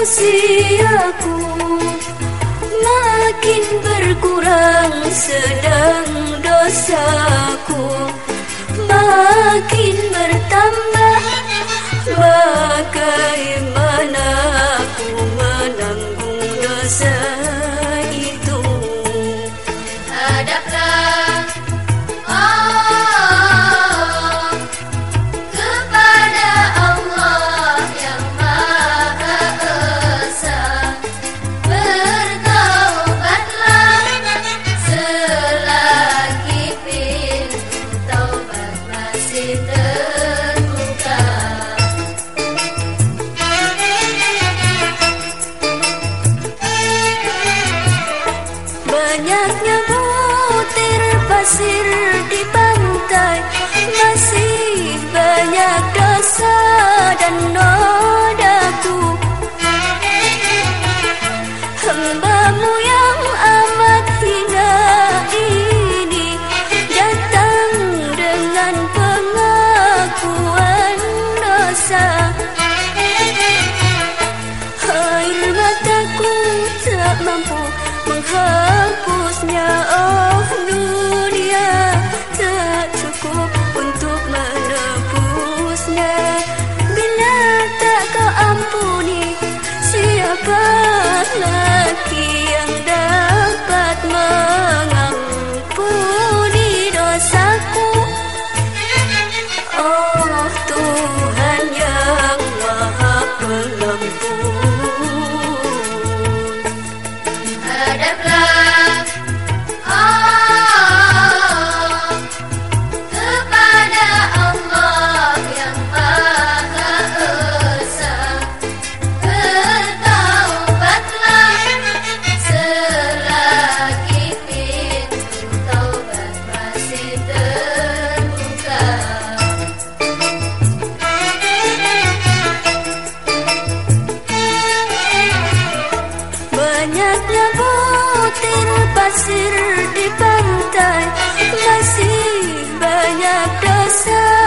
usiaku makin berkurang sedang dosaku makin bertambah Bagaimana aku menanggung dosa? banyaknya butir pasir di pantai. Masih banyak dosa dan nodaku. Hambamu yang amat hina ini datang dengan pengakuan dosa. Air mataku tak mampu menghapusnya oh banyaknya butir pasir di pantai masih banyak dosa.